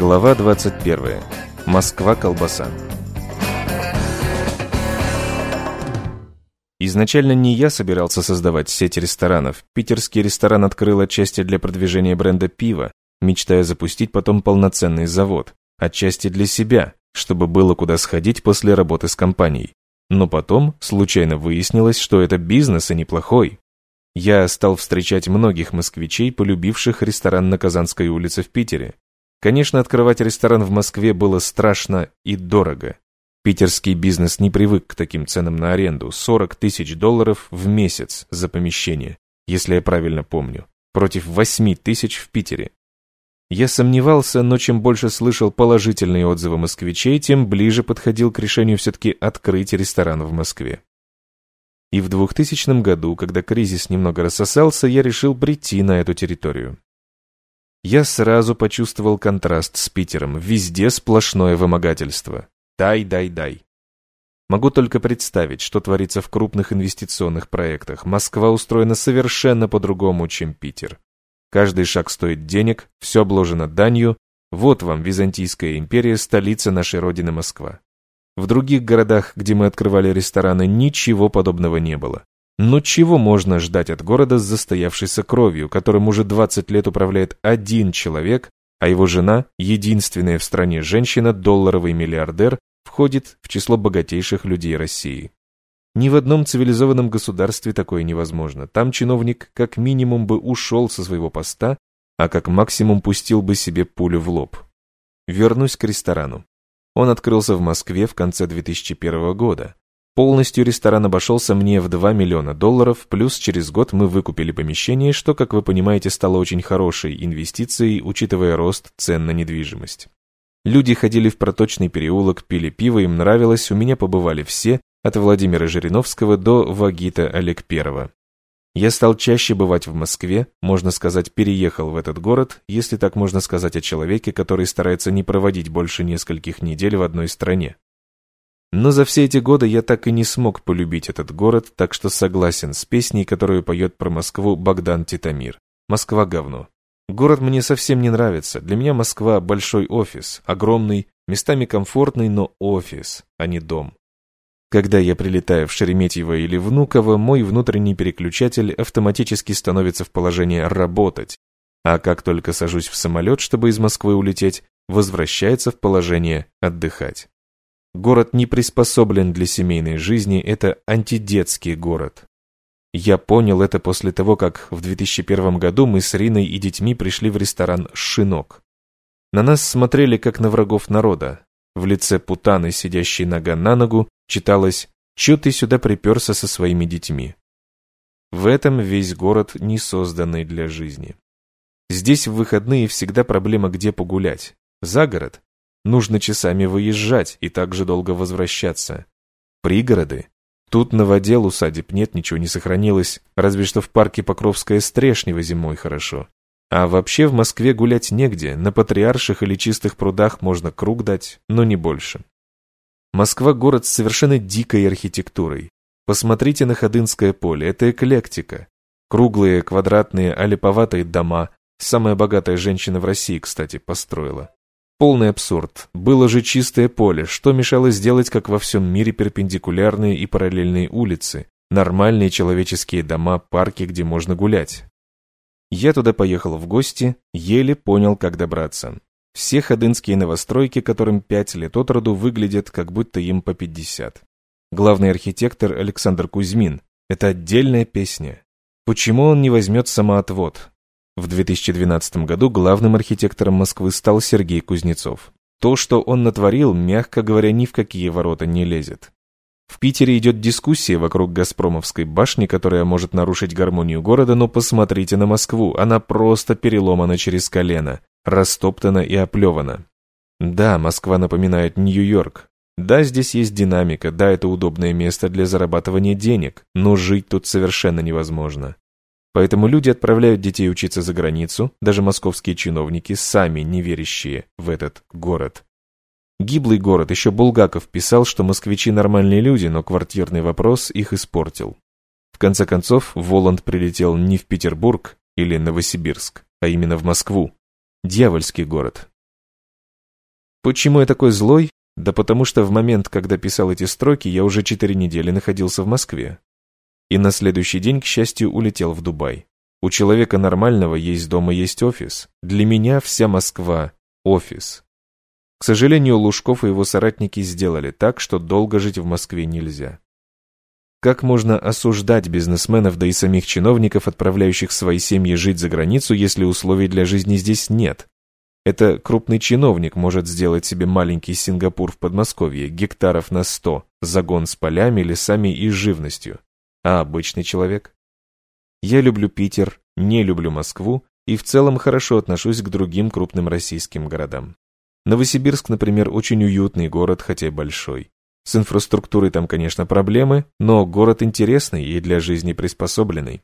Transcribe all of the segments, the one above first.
Глава 21. Москва-колбаса. Изначально не я собирался создавать сеть ресторанов. Питерский ресторан открыл отчасти для продвижения бренда пива, мечтая запустить потом полноценный завод, отчасти для себя, чтобы было куда сходить после работы с компанией. Но потом случайно выяснилось, что это бизнес и неплохой. Я стал встречать многих москвичей, полюбивших ресторан на Казанской улице в Питере. Конечно, открывать ресторан в Москве было страшно и дорого. Питерский бизнес не привык к таким ценам на аренду – 40 тысяч долларов в месяц за помещение, если я правильно помню, против 8 тысяч в Питере. Я сомневался, но чем больше слышал положительные отзывы москвичей, тем ближе подходил к решению все-таки открыть ресторан в Москве. И в 2000 году, когда кризис немного рассосался, я решил прийти на эту территорию. Я сразу почувствовал контраст с Питером. Везде сплошное вымогательство. Дай, дай, дай. Могу только представить, что творится в крупных инвестиционных проектах. Москва устроена совершенно по-другому, чем Питер. Каждый шаг стоит денег, все обложено данью. Вот вам Византийская империя, столица нашей родины Москва. В других городах, где мы открывали рестораны, ничего подобного не было. Но чего можно ждать от города с застоявшейся кровью, которым уже 20 лет управляет один человек, а его жена, единственная в стране женщина, долларовый миллиардер, входит в число богатейших людей России. Ни в одном цивилизованном государстве такое невозможно. Там чиновник как минимум бы ушел со своего поста, а как максимум пустил бы себе пулю в лоб. Вернусь к ресторану. Он открылся в Москве в конце 2001 года. Полностью ресторан обошелся мне в 2 миллиона долларов, плюс через год мы выкупили помещение, что, как вы понимаете, стало очень хорошей инвестицией, учитывая рост цен на недвижимость. Люди ходили в проточный переулок, пили пиво, им нравилось, у меня побывали все, от Владимира Жириновского до Вагита Олегперова. Я стал чаще бывать в Москве, можно сказать, переехал в этот город, если так можно сказать о человеке, который старается не проводить больше нескольких недель в одной стране. Но за все эти годы я так и не смог полюбить этот город, так что согласен с песней, которую поет про Москву Богдан Титамир. «Москва говно». Город мне совсем не нравится. Для меня Москва – большой офис, огромный, местами комфортный, но офис, а не дом. Когда я прилетаю в Шереметьево или Внуково, мой внутренний переключатель автоматически становится в положение «работать», а как только сажусь в самолет, чтобы из Москвы улететь, возвращается в положение «отдыхать». Город не приспособлен для семейной жизни, это антидетский город. Я понял это после того, как в 2001 году мы с Риной и детьми пришли в ресторан «Шинок». На нас смотрели как на врагов народа. В лице путаны, сидящей нога на ногу, читалось «Чё ты сюда приперся со своими детьми?» В этом весь город не созданный для жизни. Здесь в выходные всегда проблема, где погулять. За город нужно часами выезжать и также долго возвращаться. Пригороды. Тут новодел усадеб нет, ничего не сохранилось, разве что в парке Покровская Стрешнева зимой хорошо. А вообще в Москве гулять негде, на Патриарших или Чистых прудах можно круг дать, но не больше. Москва – город с совершенно дикой архитектурой. Посмотрите на Ходынское поле, это эклектика. Круглые, квадратные, алиповатые дома. Самая богатая женщина в России, кстати, построила. Полный абсурд. Было же чистое поле, что мешало сделать, как во всем мире, перпендикулярные и параллельные улицы, нормальные человеческие дома, парки, где можно гулять. Я туда поехал в гости, еле понял, как добраться. Все ходынские новостройки, которым пять лет от роду, выглядят, как будто им по пятьдесят. Главный архитектор Александр Кузьмин. Это отдельная песня. Почему он не возьмет самоотвод? В 2012 году главным архитектором Москвы стал Сергей Кузнецов. То, что он натворил, мягко говоря, ни в какие ворота не лезет. В Питере идет дискуссия вокруг Газпромовской башни, которая может нарушить гармонию города, но посмотрите на Москву, она просто переломана через колено, растоптана и оплевана. Да, Москва напоминает Нью-Йорк. Да, здесь есть динамика, да, это удобное место для зарабатывания денег, но жить тут совершенно невозможно. Поэтому люди отправляют детей учиться за границу, даже московские чиновники, сами не верящие в этот город. Гиблый город, еще Булгаков писал, что москвичи нормальные люди, но квартирный вопрос их испортил. В конце концов, Воланд прилетел не в Петербург или Новосибирск, а именно в Москву. Дьявольский город. Почему я такой злой? Да потому что в момент, когда писал эти строки, я уже четыре недели находился в Москве. И на следующий день, к счастью, улетел в Дубай. У человека нормального есть дом и есть офис. Для меня вся Москва – офис. К сожалению, Лужков и его соратники сделали так, что долго жить в Москве нельзя. Как можно осуждать бизнесменов, да и самих чиновников, отправляющих свои семьи жить за границу, если условий для жизни здесь нет? Это крупный чиновник может сделать себе маленький Сингапур в Подмосковье, гектаров на сто, загон с полями, лесами и живностью. А обычный человек? Я люблю Питер, не люблю Москву и в целом хорошо отношусь к другим крупным российским городам. Новосибирск, например, очень уютный город, хотя и большой. С инфраструктурой там, конечно, проблемы, но город интересный и для жизни приспособленный.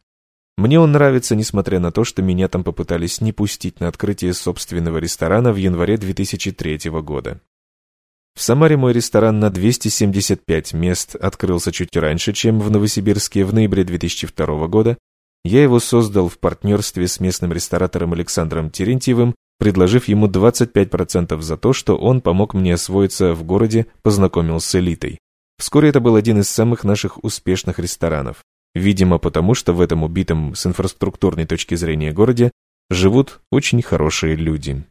Мне он нравится, несмотря на то, что меня там попытались не пустить на открытие собственного ресторана в январе 2003 года. В Самаре мой ресторан на 275 мест открылся чуть раньше, чем в Новосибирске в ноябре 2002 года. Я его создал в партнерстве с местным ресторатором Александром Терентьевым предложив ему 25% за то, что он помог мне освоиться в городе, познакомил с элитой. Вскоре это был один из самых наших успешных ресторанов. Видимо, потому что в этом убитом с инфраструктурной точки зрения городе живут очень хорошие люди.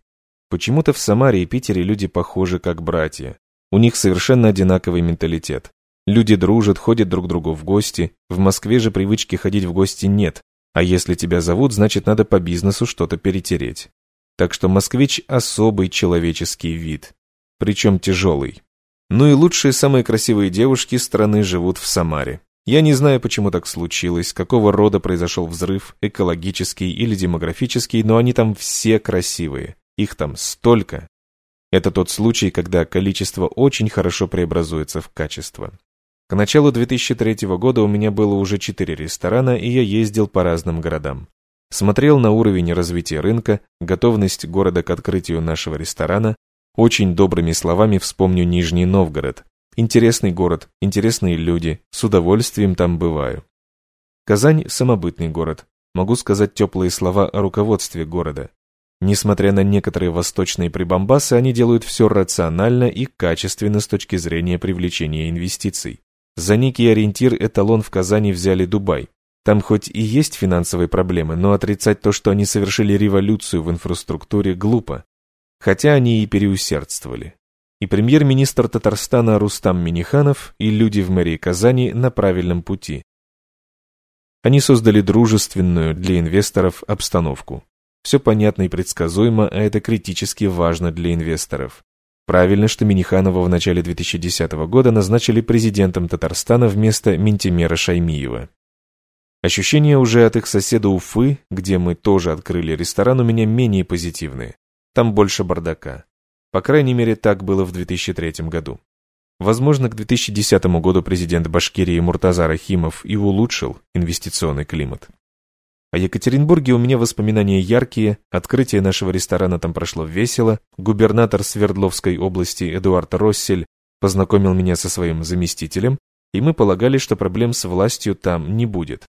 Почему-то в Самаре и Питере люди похожи как братья. У них совершенно одинаковый менталитет. Люди дружат, ходят друг к другу в гости. В Москве же привычки ходить в гости нет. А если тебя зовут, значит надо по бизнесу что-то перетереть. Так что москвич особый человеческий вид, причем тяжелый. Ну и лучшие, самые красивые девушки страны живут в Самаре. Я не знаю, почему так случилось, какого рода произошел взрыв, экологический или демографический, но они там все красивые. Их там столько. Это тот случай, когда количество очень хорошо преобразуется в качество. К началу 2003 года у меня было уже четыре ресторана, и я ездил по разным городам. Смотрел на уровень развития рынка, готовность города к открытию нашего ресторана. Очень добрыми словами вспомню Нижний Новгород. Интересный город, интересные люди, с удовольствием там бываю. Казань – самобытный город. Могу сказать теплые слова о руководстве города. Несмотря на некоторые восточные прибамбасы, они делают все рационально и качественно с точки зрения привлечения инвестиций. За некий ориентир эталон в Казани взяли Дубай. Там хоть и есть финансовые проблемы, но отрицать то, что они совершили революцию в инфраструктуре, глупо. Хотя они и переусердствовали. И премьер-министр Татарстана Рустам Миниханов, и люди в мэрии Казани на правильном пути. Они создали дружественную для инвесторов обстановку. Все понятно и предсказуемо, а это критически важно для инвесторов. Правильно, что Миниханова в начале 2010 года назначили президентом Татарстана вместо Ментимера Шаймиева. Ощущения уже от их соседа Уфы, где мы тоже открыли ресторан, у меня менее позитивные. Там больше бардака. По крайней мере, так было в 2003 году. Возможно, к 2010 году президент Башкирии Муртаза Рахимов и улучшил инвестиционный климат. О Екатеринбурге у меня воспоминания яркие, открытие нашего ресторана там прошло весело, губернатор Свердловской области Эдуард Россель познакомил меня со своим заместителем, и мы полагали, что проблем с властью там не будет.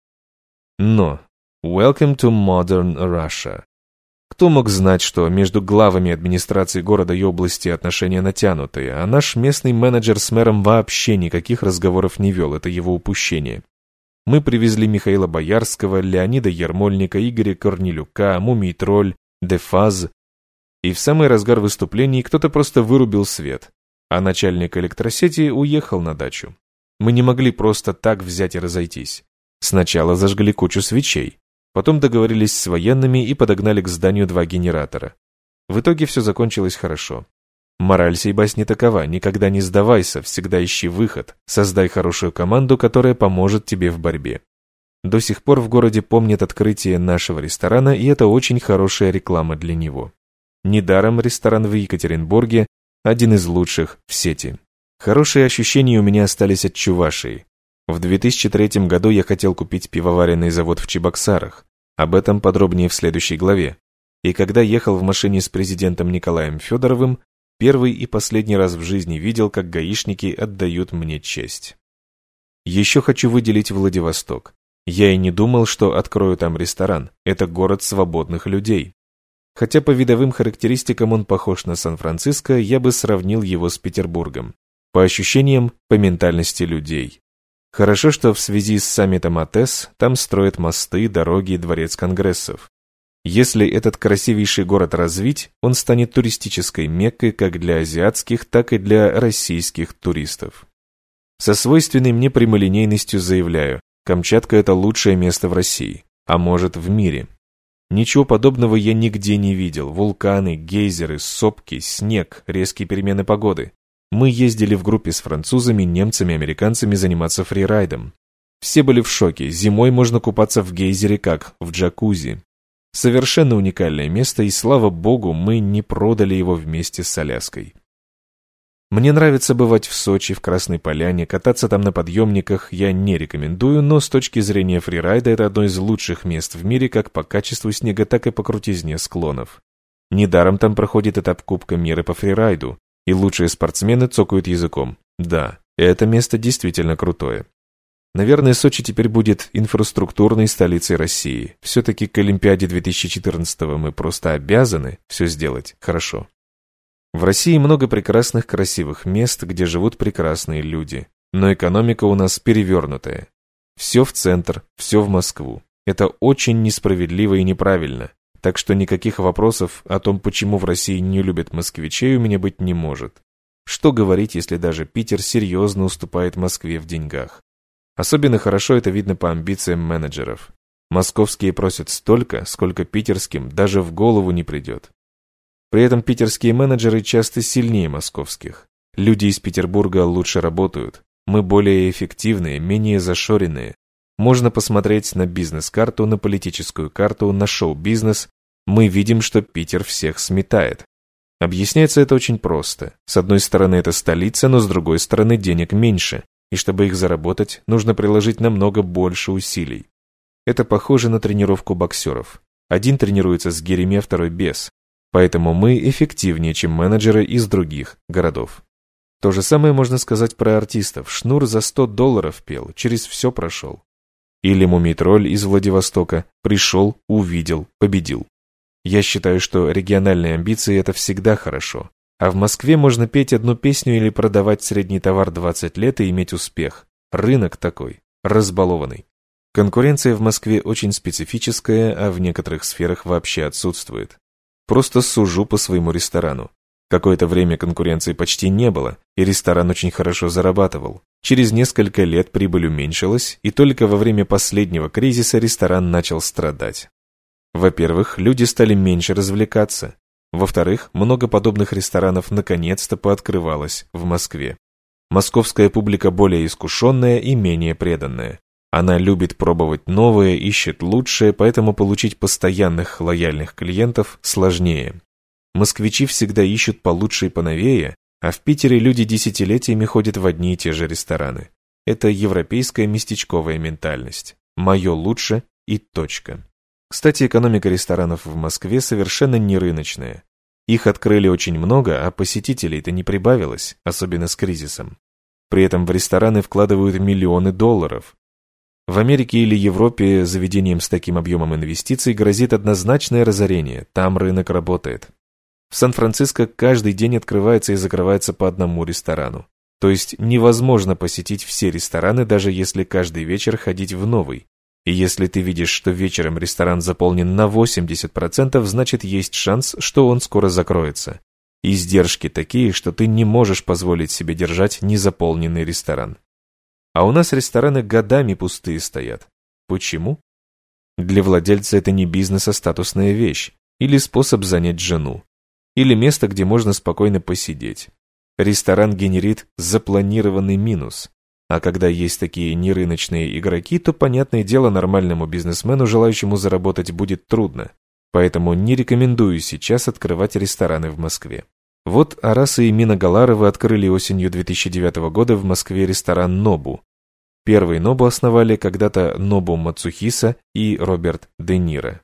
Но «Welcome to modern Russia». Кто мог знать, что между главами администрации города и области отношения натянутые, а наш местный менеджер с мэром вообще никаких разговоров не вел, это его упущение. Мы привезли Михаила Боярского, Леонида Ермольника, Игоря Корнелюка, Мумий Тролль, Дефаз. И в самый разгар выступлений кто-то просто вырубил свет, а начальник электросети уехал на дачу. Мы не могли просто так взять и разойтись. Сначала зажгли кучу свечей, потом договорились с военными и подогнали к зданию два генератора. В итоге все закончилось хорошо. Мораль сей басни такова, никогда не сдавайся, всегда ищи выход, создай хорошую команду, которая поможет тебе в борьбе. До сих пор в городе помнят открытие нашего ресторана, и это очень хорошая реклама для него. Недаром ресторан в Екатеринбурге один из лучших в сети. Хорошие ощущения у меня остались от Чувашии. В 2003 году я хотел купить пивоваренный завод в Чебоксарах. Об этом подробнее в следующей главе. И когда ехал в машине с президентом Николаем Федоровым, первый и последний раз в жизни видел, как гаишники отдают мне честь. Еще хочу выделить Владивосток. Я и не думал, что открою там ресторан. Это город свободных людей. Хотя по видовым характеристикам он похож на Сан-Франциско, я бы сравнил его с Петербургом. По ощущениям, по ментальности людей. Хорошо, что в связи с саммитом АТЭС там строят мосты, дороги и дворец конгрессов. Если этот красивейший город развить, он станет туристической меккой как для азиатских, так и для российских туристов. Со свойственной мне прямолинейностью заявляю, Камчатка – это лучшее место в России, а может в мире. Ничего подобного я нигде не видел. Вулканы, гейзеры, сопки, снег, резкие перемены погоды. Мы ездили в группе с французами, немцами, американцами заниматься фрирайдом. Все были в шоке. Зимой можно купаться в гейзере как в джакузи. Совершенно уникальное место, и слава богу, мы не продали его вместе с Аляской. Мне нравится бывать в Сочи, в Красной Поляне, кататься там на подъемниках я не рекомендую, но с точки зрения фрирайда это одно из лучших мест в мире как по качеству снега, так и по крутизне склонов. Недаром там проходит этап Кубка мира по фрирайду, и лучшие спортсмены цокают языком. Да, это место действительно крутое. Наверное, Сочи теперь будет инфраструктурной столицей России. Все-таки к Олимпиаде 2014 мы просто обязаны все сделать хорошо. В России много прекрасных красивых мест, где живут прекрасные люди. Но экономика у нас перевернутая. Все в центр, все в Москву. Это очень несправедливо и неправильно. Так что никаких вопросов о том, почему в России не любят москвичей, у меня быть не может. Что говорить, если даже Питер серьезно уступает Москве в деньгах? Особенно хорошо это видно по амбициям менеджеров. Московские просят столько, сколько питерским даже в голову не придет. При этом питерские менеджеры часто сильнее московских. Люди из Петербурга лучше работают. Мы более эффективные, менее зашоренные. Можно посмотреть на бизнес-карту, на политическую карту, на шоу-бизнес. Мы видим, что Питер всех сметает. Объясняется это очень просто. С одной стороны, это столица, но с другой стороны, денег меньше и чтобы их заработать, нужно приложить намного больше усилий. Это похоже на тренировку боксеров. Один тренируется с гирями, а второй без. Поэтому мы эффективнее, чем менеджеры из других городов. То же самое можно сказать про артистов. Шнур за 100 долларов пел, через все прошел. Или Мумитроль из Владивостока пришел, увидел, победил. Я считаю, что региональные амбиции – это всегда хорошо. А в Москве можно петь одну песню или продавать средний товар 20 лет и иметь успех. Рынок такой, разбалованный. Конкуренция в Москве очень специфическая, а в некоторых сферах вообще отсутствует. Просто сужу по своему ресторану. Какое-то время конкуренции почти не было, и ресторан очень хорошо зарабатывал. Через несколько лет прибыль уменьшилась, и только во время последнего кризиса ресторан начал страдать. Во-первых, люди стали меньше развлекаться, во-вторых, много подобных ресторанов наконец-то пооткрывалось в Москве. Московская публика более искушенная и менее преданная. Она любит пробовать новое, ищет лучшее, поэтому получить постоянных лояльных клиентов сложнее. Москвичи всегда ищут получше и поновее, а в Питере люди десятилетиями ходят в одни и те же рестораны. Это европейская местечковая ментальность. Мое лучше и точка. Кстати, экономика ресторанов в Москве совершенно не рыночная. Их открыли очень много, а посетителей-то не прибавилось, особенно с кризисом. При этом в рестораны вкладывают миллионы долларов. В Америке или Европе заведением с таким объемом инвестиций грозит однозначное разорение, там рынок работает. В Сан-Франциско каждый день открывается и закрывается по одному ресторану. То есть невозможно посетить все рестораны, даже если каждый вечер ходить в новый. И если ты видишь, что вечером ресторан заполнен на 80%, значит есть шанс, что он скоро закроется. Издержки такие, что ты не можешь позволить себе держать незаполненный ресторан. А у нас рестораны годами пустые стоят. Почему? Для владельца это не бизнес, а статусная вещь. Или способ занять жену. Или место, где можно спокойно посидеть. Ресторан генерит запланированный минус. А когда есть такие нерыночные игроки, то, понятное дело, нормальному бизнесмену, желающему заработать, будет трудно. Поэтому не рекомендую сейчас открывать рестораны в Москве. Вот Араса и Мина Галаровы открыли осенью 2009 года в Москве ресторан «Нобу». Первый «Нобу» основали когда-то Нобу Мацухиса и Роберт Де Ниро.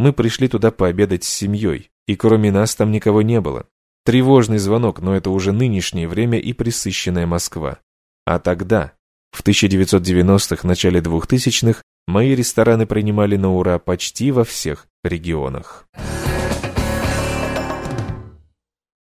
Мы пришли туда пообедать с семьей, и кроме нас там никого не было. Тревожный звонок, но это уже нынешнее время и присыщенная Москва. А тогда, в 1990-х, начале 2000-х, мои рестораны принимали на ура почти во всех регионах.